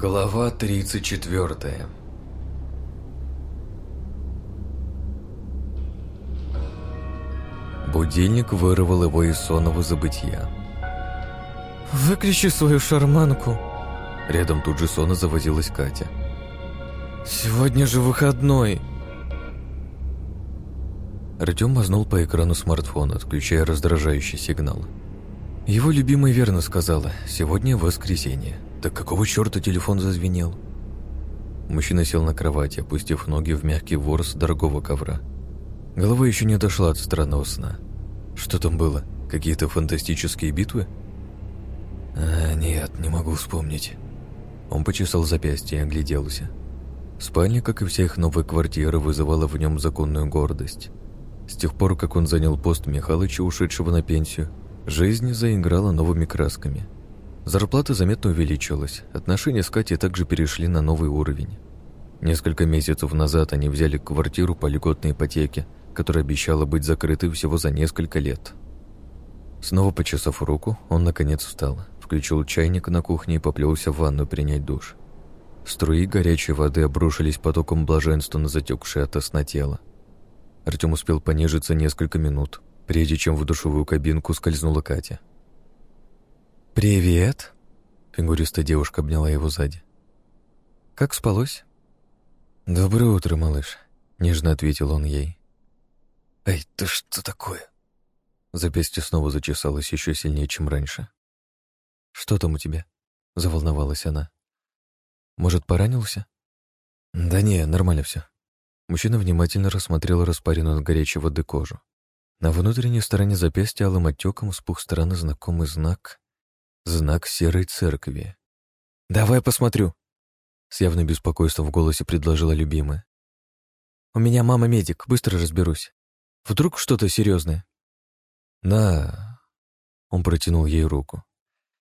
Глава 34 Будильник вырвал его из сонного забытия. «Выключи свою шарманку!» Рядом тут же сонно завозилась Катя. «Сегодня же выходной!» Артем мазнул по экрану смартфона, отключая раздражающий сигнал. Его любимая верно сказала, сегодня воскресенье. Так какого черта телефон зазвенел? Мужчина сел на кровати, опустив ноги в мягкий ворс дорогого ковра. Голова еще не дошла от странного сна. Что там было? Какие-то фантастические битвы? А, нет, не могу вспомнить. Он почесал запястье и огляделся. Спальня, как и вся их новая квартира, вызывала в нем законную гордость. С тех пор, как он занял пост Михалыча, ушедшего на пенсию, жизнь заиграла новыми красками. Зарплата заметно увеличилась, отношения с Катей также перешли на новый уровень. Несколько месяцев назад они взяли квартиру по льготной ипотеке, которая обещала быть закрытой всего за несколько лет. Снова почесав руку, он наконец встал, включил чайник на кухне и поплелся в ванную принять душ. Струи горячей воды обрушились потоком блаженства на затекшее от сна тело. Артем успел понежиться несколько минут, прежде чем в душевую кабинку скользнула Катя. «Привет!» — фигуристая девушка обняла его сзади. «Как спалось?» «Доброе утро, малыш», — нежно ответил он ей. «Эй, ты что такое?» Запястье снова зачесалось еще сильнее, чем раньше. «Что там у тебя?» — заволновалась она. «Может, поранился?» «Да не, нормально все. Мужчина внимательно рассмотрел распаренную от горячей воды кожу. На внутренней стороне запястья алым отеком спух странно знакомый знак. Знак серой церкви. «Давай посмотрю!» С явным беспокойством в голосе предложила любимая. «У меня мама медик, быстро разберусь. Вдруг что-то серьезное?» «На...» Он протянул ей руку.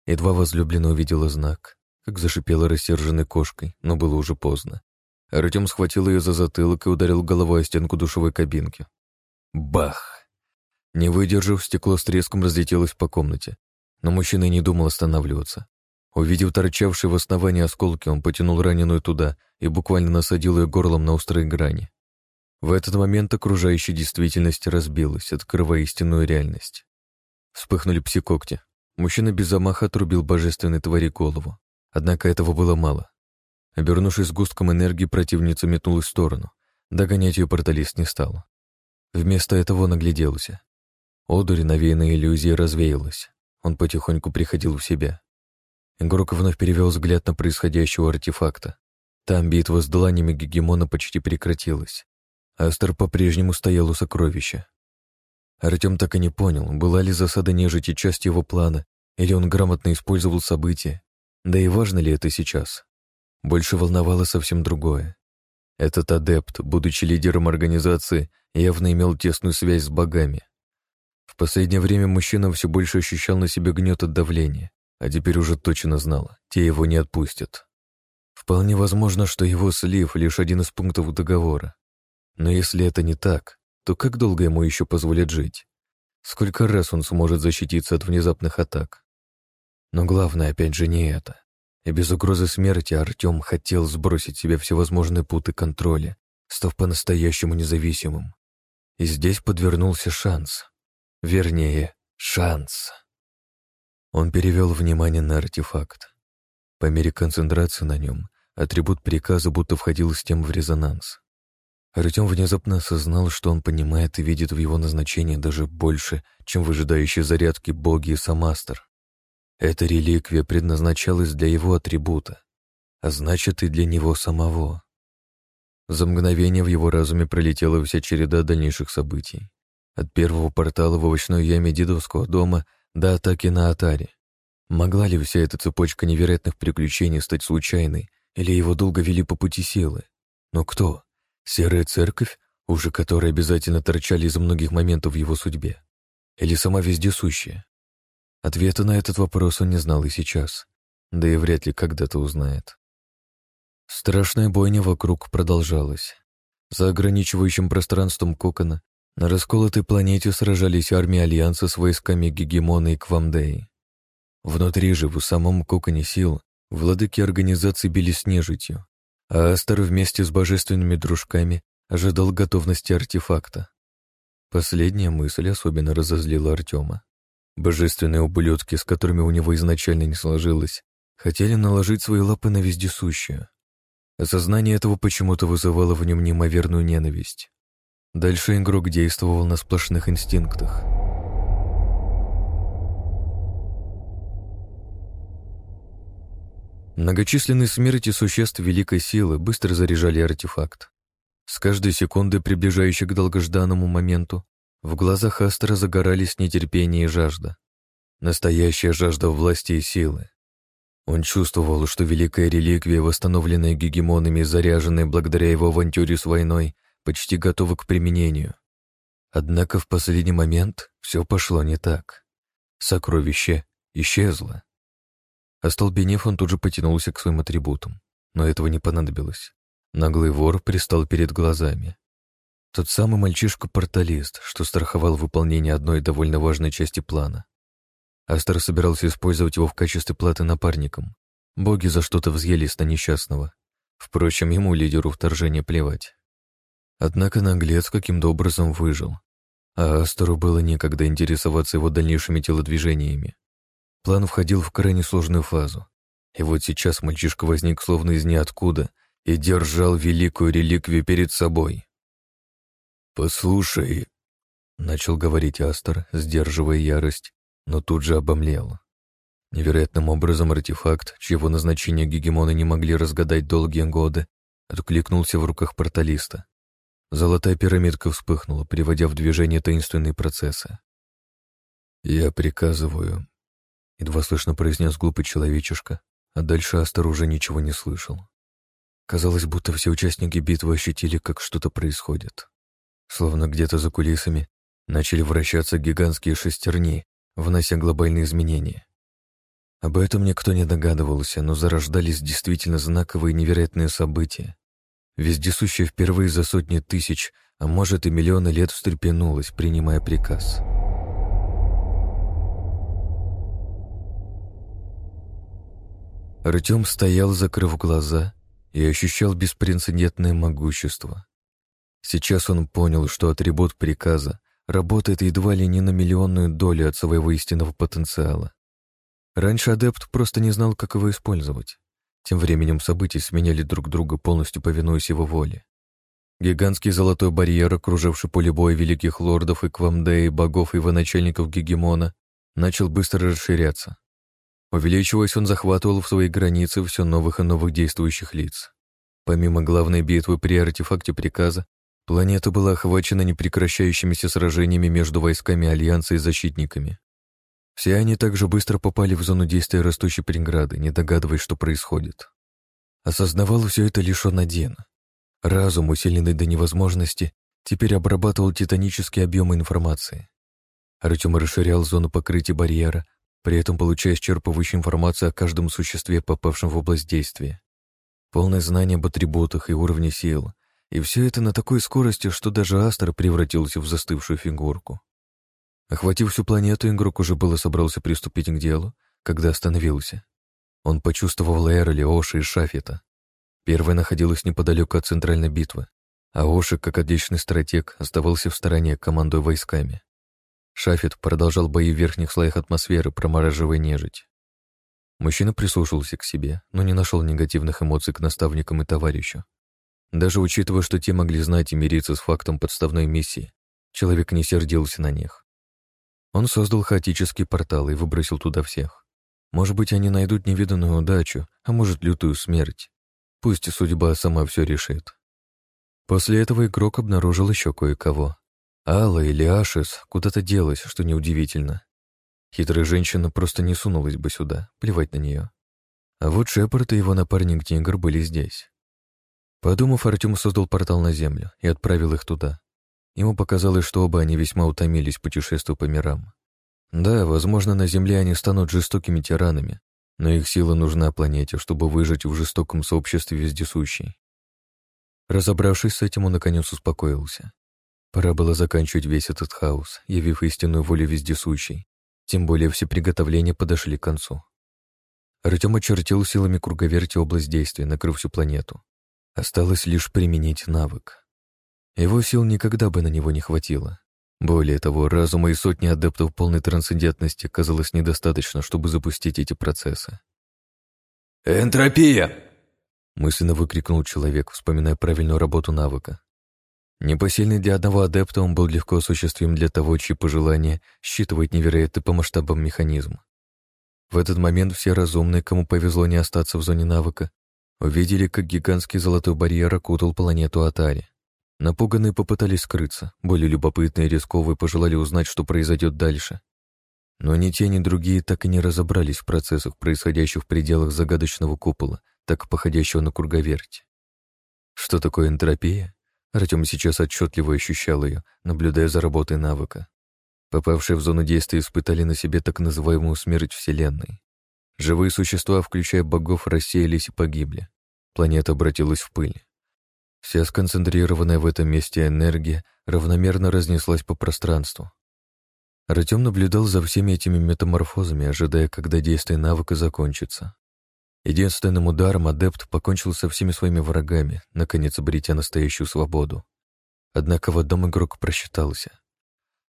Едва возлюбленная увидела знак, как зашипела рассерженной кошкой, но было уже поздно. Артем схватил ее за затылок и ударил головой о стенку душевой кабинки. Бах! Не выдержав, стекло с треском разлетелось по комнате, но мужчина не думал останавливаться. Увидев торчавшие в основании осколки, он потянул раненую туда и буквально насадил ее горлом на острые грани. В этот момент окружающая действительность разбилась, открывая истинную реальность. Вспыхнули псикогти. Мужчина без замаха отрубил божественной твари голову. Однако этого было мало. Обернувшись сгустком энергии, противница метнулась в сторону. Догонять ее порталист не стал. Вместо этого он огляделся. Одурь, навеянная иллюзией, развеялась. Он потихоньку приходил в себя. Игрок вновь перевел взгляд на происходящего артефакта. Там битва с дланями Гегемона почти прекратилась. Астер по-прежнему стоял у сокровища. Артем так и не понял, была ли засада нежити часть его плана, или он грамотно использовал события. Да и важно ли это сейчас? Больше волновало совсем другое. Этот адепт, будучи лидером организации, явно имел тесную связь с богами. В последнее время мужчина все больше ощущал на себе гнет от давления, а теперь уже точно знал, те его не отпустят. Вполне возможно, что его слив — лишь один из пунктов договора. Но если это не так, то как долго ему еще позволят жить? Сколько раз он сможет защититься от внезапных атак? Но главное опять же не это. И без угрозы смерти Артем хотел сбросить себе всевозможные путы контроля, став по-настоящему независимым. И здесь подвернулся шанс. Вернее, шанс. Он перевел внимание на артефакт. По мере концентрации на нем атрибут приказа будто входил с тем в резонанс. Артем внезапно осознал, что он понимает и видит в его назначении даже больше, чем в ожидающей зарядки боги и самастер. Эта реликвия предназначалась для его атрибута, а значит и для него самого. За мгновение в его разуме пролетела вся череда дальнейших событий. От первого портала в овощной яме дедовского дома до атаки на Атаре. Могла ли вся эта цепочка невероятных приключений стать случайной, или его долго вели по пути силы? Но кто? Серая церковь, уже которой обязательно торчали из многих моментов в его судьбе? Или сама вездесущая? Ответа на этот вопрос он не знал и сейчас, да и вряд ли когда-то узнает. Страшная бойня вокруг продолжалась. За ограничивающим пространством кокона на расколотой планете сражались армии Альянса с войсками Гегемона и Квамдеи. Внутри же, в самом коконе сил, Владыки организации били с нежитью, а Астер вместе с божественными дружками ожидал готовности артефакта. Последняя мысль особенно разозлила Артема. Божественные ублюдки, с которыми у него изначально не сложилось, хотели наложить свои лапы на вездесущую. Осознание этого почему-то вызывало в нем неимоверную ненависть. Дальше игрок действовал на сплошных инстинктах. Многочисленные смерти существ великой силы быстро заряжали артефакт. С каждой секунды, приближающей к долгожданному моменту, в глазах Астра загорались нетерпение и жажда. Настоящая жажда власти и силы. Он чувствовал, что великая реликвия, восстановленная гегемонами и заряженная благодаря его авантюре с войной, почти готова к применению. Однако в последний момент все пошло не так. Сокровище исчезло. Остолбенев, он тут же потянулся к своим атрибутам, но этого не понадобилось. Наглый вор пристал перед глазами. Тот самый мальчишка-порталист, что страховал выполнение одной довольно важной части плана. Астер собирался использовать его в качестве платы напарником. Боги за что-то взъелись на несчастного. Впрочем, ему, лидеру вторжения, плевать. Однако наглец каким-то образом выжил, а Астеру было некогда интересоваться его дальнейшими телодвижениями. План входил в крайне сложную фазу. И вот сейчас мальчишка возник словно из ниоткуда и держал великую реликвию перед собой. «Послушай», — начал говорить Астер, сдерживая ярость, но тут же обомлел. Невероятным образом артефакт, чьего назначения гегемоны не могли разгадать долгие годы, откликнулся в руках порталиста. Золотая пирамидка вспыхнула, приводя в движение таинственные процессы. «Я приказываю Едва слышно произнес глупый человечишка, а дальше Астер уже ничего не слышал. Казалось, будто все участники битвы ощутили, как что-то происходит. Словно где-то за кулисами начали вращаться гигантские шестерни, внося глобальные изменения. Об этом никто не догадывался, но зарождались действительно знаковые невероятные события. Вездесущая впервые за сотни тысяч, а может и миллионы лет встрепенулась, принимая приказ. Артем стоял, закрыв глаза, и ощущал беспрецедентное могущество. Сейчас он понял, что атрибут приказа работает едва ли не на миллионную долю от своего истинного потенциала. Раньше адепт просто не знал, как его использовать. Тем временем события сменяли друг друга, полностью повинуясь его воле. Гигантский золотой барьер, окружавший поле боя великих лордов и квамдеи, богов и военачальников Гегемона, начал быстро расширяться. Увеличиваясь, он захватывал в свои границы все новых и новых действующих лиц. Помимо главной битвы при артефакте приказа, планета была охвачена непрекращающимися сражениями между войсками Альянса и защитниками. Все они также быстро попали в зону действия растущей преграды, не догадываясь, что происходит. Осознавал все это лишь он один. Разум, усиленный до невозможности, теперь обрабатывал титанические объемы информации. Артем расширял зону покрытия барьера, при этом получая исчерпывающую информацию о каждом существе, попавшем в область действия. Полное знание об атрибутах и уровне сил. И все это на такой скорости, что даже Астер превратился в застывшую фигурку. Охватив всю планету, игрок уже было собрался приступить к делу, когда остановился. Он почувствовал Эрли, Оши и Шафета. Первая находилась неподалеку от центральной битвы, а Оши, как отличный стратег, оставался в стороне, командуя войсками. Шафет продолжал бои в верхних слоях атмосферы, промораживая нежить. Мужчина прислушался к себе, но не нашел негативных эмоций к наставникам и товарищу. Даже учитывая, что те могли знать и мириться с фактом подставной миссии, человек не сердился на них. Он создал хаотический портал и выбросил туда всех. Может быть, они найдут невиданную удачу, а может, лютую смерть. Пусть судьба сама все решит. После этого игрок обнаружил еще кое-кого. Алла или Ашис куда-то делась, что неудивительно. Хитрая женщина просто не сунулась бы сюда, плевать на нее. А вот Шепард и его напарник Тигр были здесь. Подумав, Артем создал портал на Землю и отправил их туда. Ему показалось, что оба они весьма утомились путешествуя по мирам. Да, возможно, на Земле они станут жестокими тиранами, но их сила нужна планете, чтобы выжить в жестоком сообществе вездесущей. Разобравшись с этим, он наконец успокоился. Пора было заканчивать весь этот хаос, явив истинную волю вездесущей. Тем более все приготовления подошли к концу. Артем очертил силами круговерти область действия, накрыв всю планету. Осталось лишь применить навык. Его сил никогда бы на него не хватило. Более того, разума и сотни адептов полной трансцендентности казалось недостаточно, чтобы запустить эти процессы. «Энтропия!» — мысленно выкрикнул человек, вспоминая правильную работу навыка. Непосильный для одного адепта он был легко осуществим для того, чьи пожелания считывает невероятный по масштабам механизм. В этот момент все разумные, кому повезло не остаться в зоне навыка, увидели, как гигантский золотой барьер окутал планету Атари. Напуганные попытались скрыться, более любопытные и рисковые пожелали узнать, что произойдет дальше. Но ни те, ни другие так и не разобрались в процессах, происходящих в пределах загадочного купола, так походящего на круговерть. Что такое энтропия? Артем сейчас отчетливо ощущал ее, наблюдая за работой навыка. Попавшие в зону действия испытали на себе так называемую смерть Вселенной. Живые существа, включая богов, рассеялись и погибли. Планета обратилась в пыль. Вся сконцентрированная в этом месте энергия равномерно разнеслась по пространству. Артем наблюдал за всеми этими метаморфозами, ожидая, когда действие навыка закончится. Единственным ударом адепт покончил со всеми своими врагами, наконец обретя настоящую свободу. Однако в одном игрок просчитался.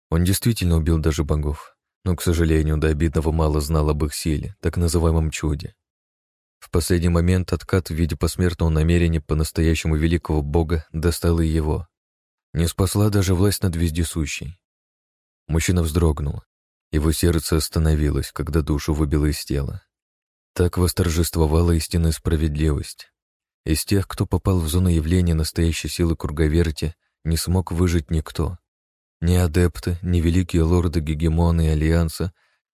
Он действительно убил даже богов, но, к сожалению, до обидного мало знал об их силе, так называемом чуде. В последний момент откат в виде посмертного намерения по-настоящему великого бога достал и его. Не спасла даже власть над вездесущей. Мужчина вздрогнул. Его сердце остановилось, когда душу выбило из тела. Так восторжествовала истинная справедливость. Из тех, кто попал в зону явления настоящей силы круговерти, не смог выжить никто. Ни адепты, ни великие лорды-гегемоны Альянса,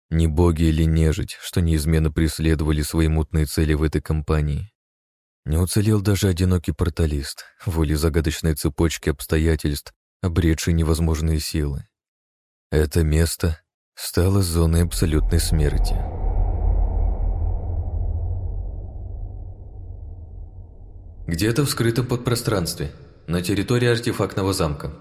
ни боги или нежить, что неизменно преследовали свои мутные цели в этой компании. Не уцелел даже одинокий порталист, волей загадочной цепочки обстоятельств, обретший невозможные силы. Это место стало зоной абсолютной смерти. Где-то в скрытом подпространстве, на территории артефактного замка.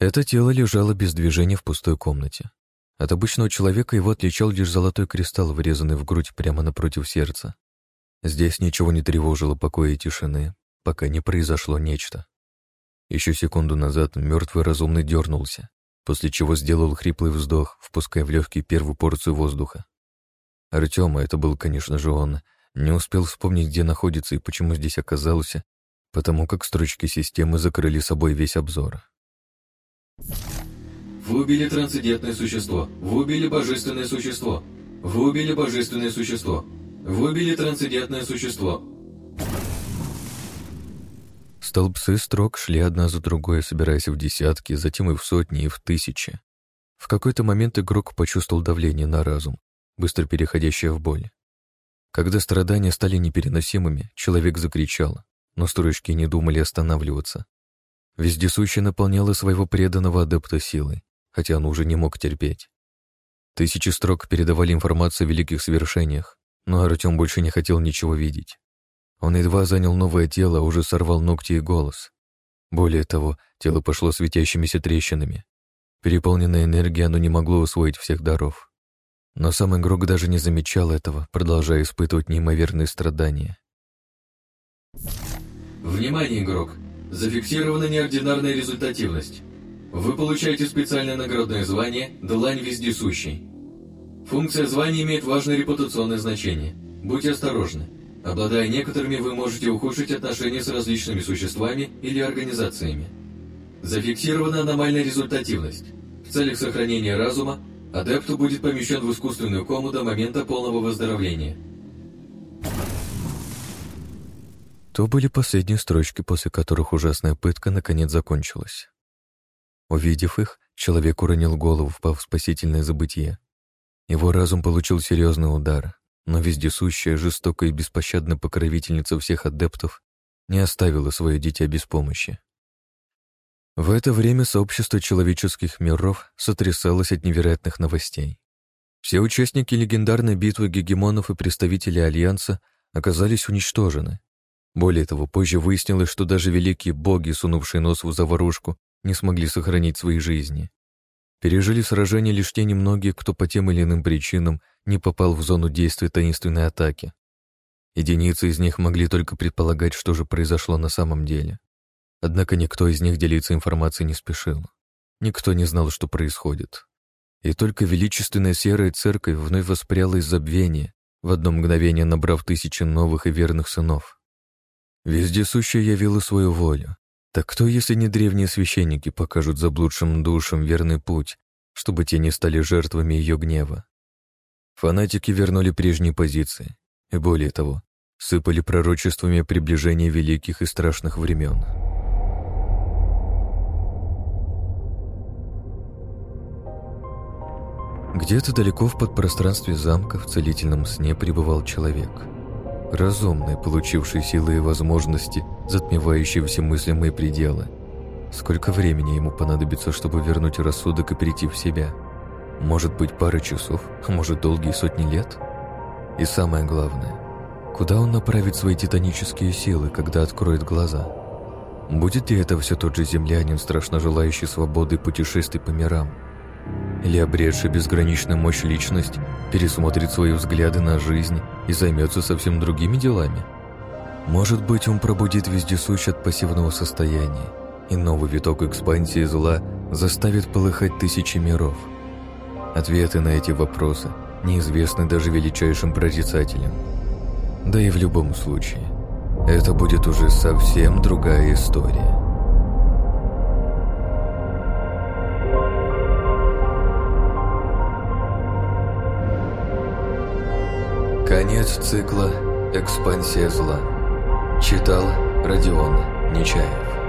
Это тело лежало без движения в пустой комнате. От обычного человека его отличал лишь золотой кристалл, вырезанный в грудь прямо напротив сердца. Здесь ничего не тревожило покоя и тишины, пока не произошло нечто. Еще секунду назад мертвый разумный дернулся, после чего сделал хриплый вздох, впуская в легкий первую порцию воздуха. Артема, это был, конечно же, он, не успел вспомнить, где находится и почему здесь оказался, потому как строчки системы закрыли собой весь обзор. Вы убили трансцендентное существо. Вы убили божественное существо. Вы убили божественное существо. Вы убили трансцендентное существо. Столбцы строк шли одна за другой, собираясь в десятки, затем и в сотни, и в тысячи. В какой-то момент игрок почувствовал давление на разум, быстро переходящее в боль. Когда страдания стали непереносимыми, человек закричал, но строчки не думали останавливаться. Вездесущий наполняла своего преданного адепта силой, хотя он уже не мог терпеть. Тысячи строк передавали информацию о великих свершениях, но Артем больше не хотел ничего видеть. Он едва занял новое тело, а уже сорвал ногти и голос. Более того, тело пошло светящимися трещинами. Переполненной энергией оно не могло усвоить всех даров. Но сам игрок даже не замечал этого, продолжая испытывать неимоверные страдания. Внимание, игрок! Зафиксирована неординарная результативность. Вы получаете специальное наградное звание «Длань вездесущий». Функция звания имеет важное репутационное значение. Будьте осторожны. Обладая некоторыми, вы можете ухудшить отношения с различными существами или организациями. Зафиксирована аномальная результативность. В целях сохранения разума адепту будет помещен в искусственную кому до момента полного выздоровления. То были последние строчки, после которых ужасная пытка наконец закончилась. Увидев их, человек уронил голову, впав в спасительное забытие. Его разум получил серьезный удар, но вездесущая, жестокая и беспощадная покровительница всех адептов не оставила свое дитя без помощи. В это время сообщество человеческих миров сотрясалось от невероятных новостей. Все участники легендарной битвы гегемонов и представители Альянса оказались уничтожены, более того, позже выяснилось, что даже великие боги, сунувшие нос в заварушку, не смогли сохранить свои жизни. Пережили сражение лишь те немногие, кто по тем или иным причинам не попал в зону действия таинственной атаки. Единицы из них могли только предполагать, что же произошло на самом деле. Однако никто из них делиться информацией не спешил. Никто не знал, что происходит. И только величественная серая церковь вновь воспряла из забвения, в одно мгновение набрав тысячи новых и верных сынов. Вездесущая явила свою волю. Так кто, если не древние священники, покажут заблудшим душам верный путь, чтобы те не стали жертвами ее гнева? Фанатики вернули прежние позиции, и более того, сыпали пророчествами приближения великих и страшных времен. Где-то далеко в подпространстве замка в целительном сне пребывал человек. Разумный, получивший силы и возможности, затмевающие все мыслимые пределы. Сколько времени ему понадобится, чтобы вернуть рассудок и прийти в себя? Может быть, пара часов, а может, долгие сотни лет? И самое главное, куда он направит свои титанические силы, когда откроет глаза? Будет ли это все тот же землянин, страшно желающий свободы путешествий по мирам? Или обретшая безграничную мощь личность пересмотрит свои взгляды на жизнь и займется совсем другими делами? Может быть, он пробудит вездесущ от пассивного состояния, и новый виток экспансии зла заставит полыхать тысячи миров. Ответы на эти вопросы неизвестны даже величайшим прорицателям. Да и в любом случае, это будет уже совсем другая история. Конец цикла «Экспансия зла». Читал Родион Нечаев.